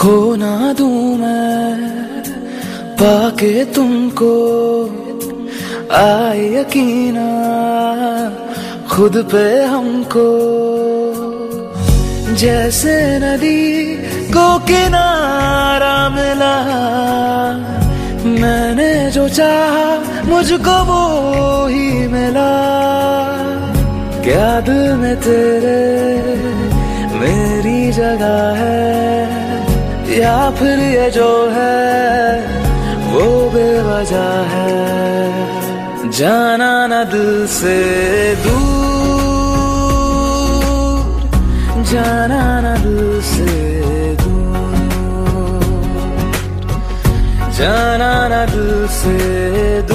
खो ना दूँ मैं, पाके तुमको आए यकीना, खुद पे हमको। जैसे नदी को किनारा मिला, मैंने जो चाहा मुझको वो ही मिला। क्या दिल में तेरे मेरी जगह है। या फिर ये जो है, वो बेवजह है। जाना न दिल से दूर, जाना न दिल से दूर। जाना न दिल से दूर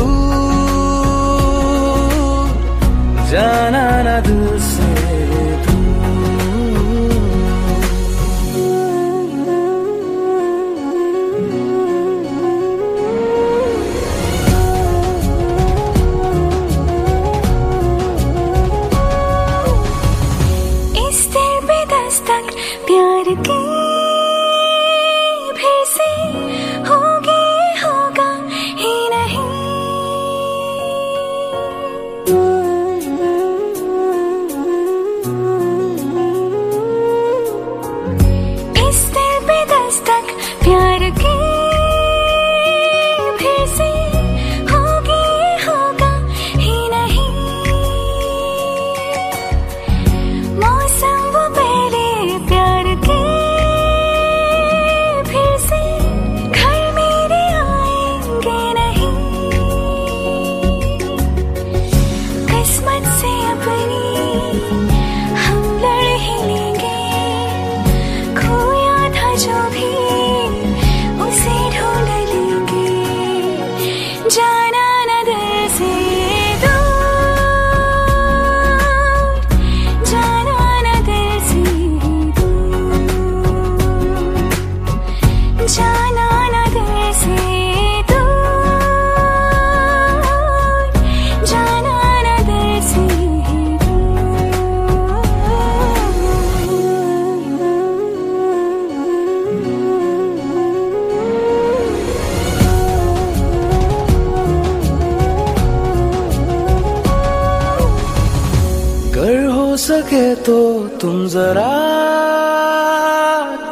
सके तो तुम जरा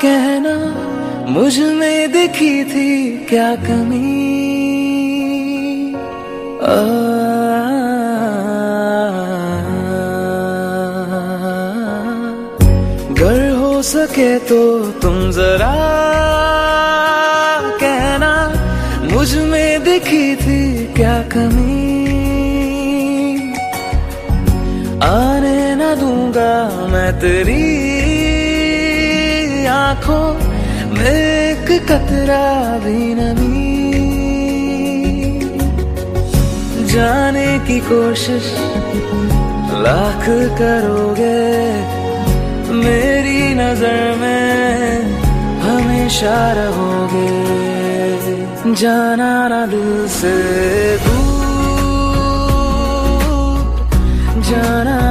कहना मुझमें दिखी थी क्या कमी? आ, हो सके तो तुम जरा कहना मुझमें दिखी थी क्या कमी? तेरी आँखों में एक कतरा भी नमी। जाने की कोशिश लाख करोगे, मेरी नज़र में हमेशा रहोगे। जाना ना दिल से दूर, जाना